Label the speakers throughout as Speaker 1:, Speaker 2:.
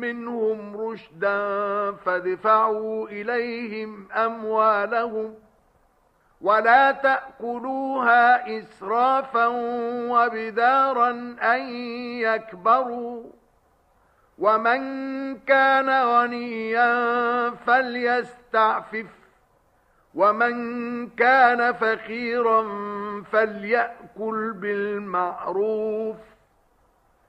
Speaker 1: منهم رشدا فادفعوا إليهم أموالهم ولا تأكلوها إسرافا وبدارا أن يكبروا ومن كان غنيا فليستعفف ومن كان فخيرا فليأكل بالمعروف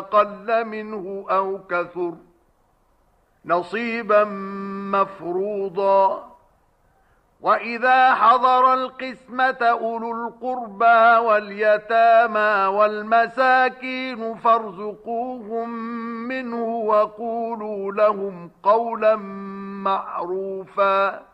Speaker 1: قل منه أو كثر نصيبا مفروضا وإذا حضر القسمة أولو القربى واليتامى والمساكين فارزقوهم منه وقولوا لهم قولا معروفا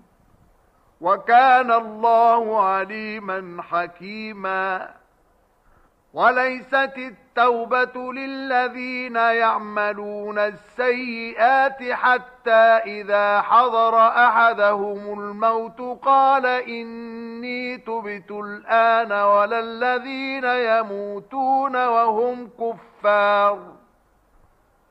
Speaker 1: وكان الله عليما حكيما. وليست التوبة للذين يعملون السيئات حتى إذا حضر أحدهم الموت قال إني تبت الآن ولا الذين يموتون وهم كفار.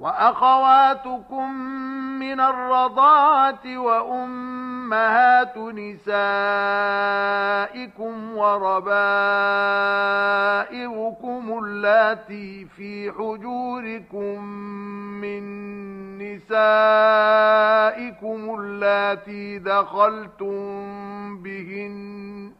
Speaker 1: وأخواتكم من الرضاعة وأمهات نسائكم وربائبكم اللاتي في حجوركم من نسائكم اللاتي دخلتم بهن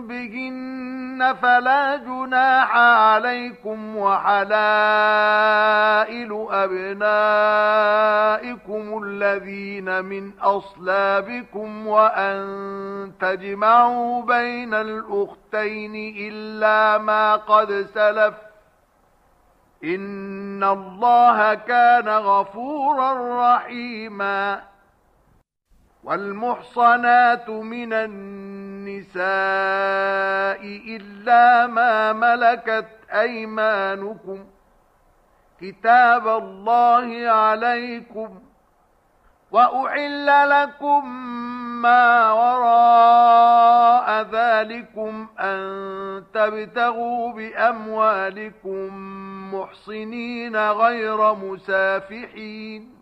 Speaker 1: بهن فلا جناح عليكم وحلائل أبنائكم الذين من أصلابكم وأن تجمعوا بين الأختين إلا ما قد سلف إن الله كان غفورا رحيماً والمحصنات من النساء إلا ما ملكت أيمانكم. كتاب الله عليكم. وأحل لكم ما وراء ذلكم أن تبتغوا بأموالكم محصنين غير مسافحين.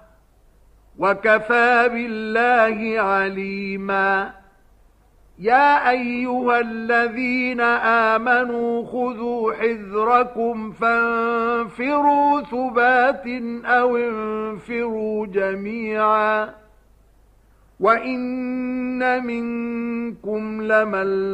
Speaker 1: وَكَفَى بِاللَّهِ عَلِيمًا. يَا أَيُّهَا الَّذِينَ آمَنُوا خُذُوا حِذْرَكُمْ فَانفِرُوا ثُبَاتٍ أَوْ انفِرُوا جَمِيعًا. وَإِنَّ مِنكُمْ لَمَن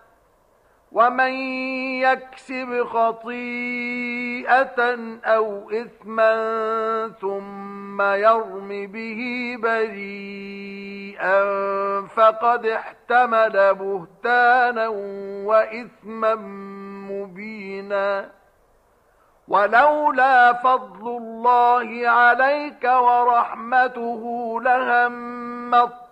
Speaker 1: ومن يكسب خطيئة أو إثما ثم يرم به بريئا فقد احتمل بهتانا وإثما مبينا ولولا فضل الله عليك ورحمته لهمت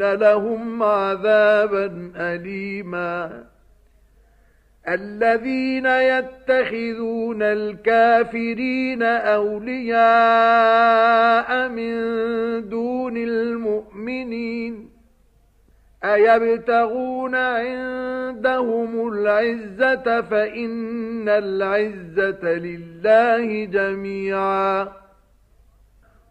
Speaker 2: بأن لهم عذابا أليما الذين يتخذون الكافرين أولياء من دون المؤمنين أيبتغون عندهم العزة فإن العزة لله جميعاً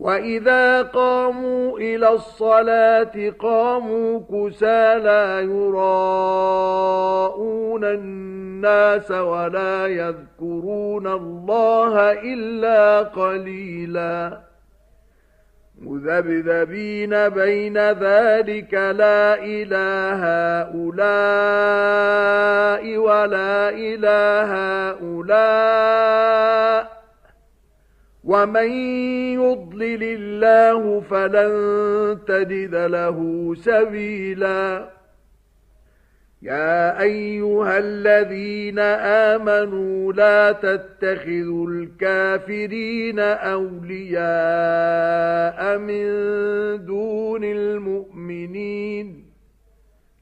Speaker 2: وَإِذَا قَامُوا إِلَى الصَّلَاةِ قَامُوا كُسَالَى يُرَاءُونَ النَّاسَ وَلَا يَذْكُرُونَ اللَّهَ إِلَّا قَلِيلًا مُذَبذَبِينَ بَيْنَ ذَلِكَ لَا إِلَٰهَ هؤلاء وَلَا إِلَٰهَ هؤلاء ومن يضلل الله فلن تجد له سبيلا يا ايها الذين امنوا لا تتخذوا الكافرين اولياء من دون المؤمنين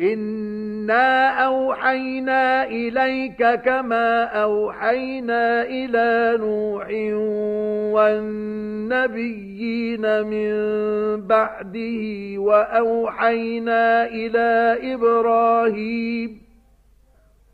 Speaker 2: إِنَّا أَوْحَيْنَا إِلَيْكَ كَمَا أَوْحَيْنَا إِلَى نُوحٍ وَالنَّبِيِّينَ مِن بَعْدِهِ وَأَوْحَيْنَا إِلَى إِبْرَاهِيمَ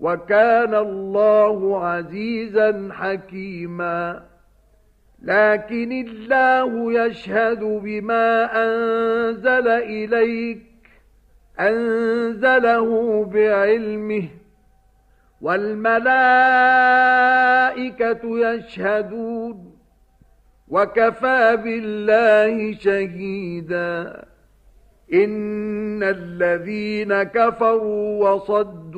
Speaker 2: وكان الله عزيزا حكيما. لكن الله يشهد بما أنزل إليك أنزله بعلمه والملائكة يشهدون وكفى بالله شهيدا. إن الذين كفروا وصدوا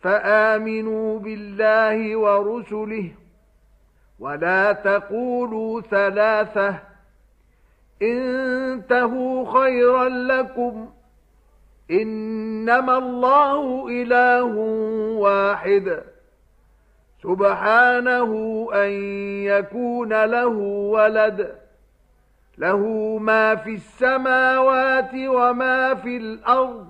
Speaker 2: فآمنوا بالله ورسله ولا تقولوا ثلاثة انتهوا خيرا لكم إنما الله إله واحد سبحانه أن يكون له ولد له ما في السماوات وما في الأرض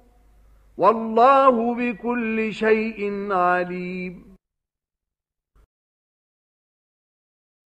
Speaker 2: والله بكل شيء عليم.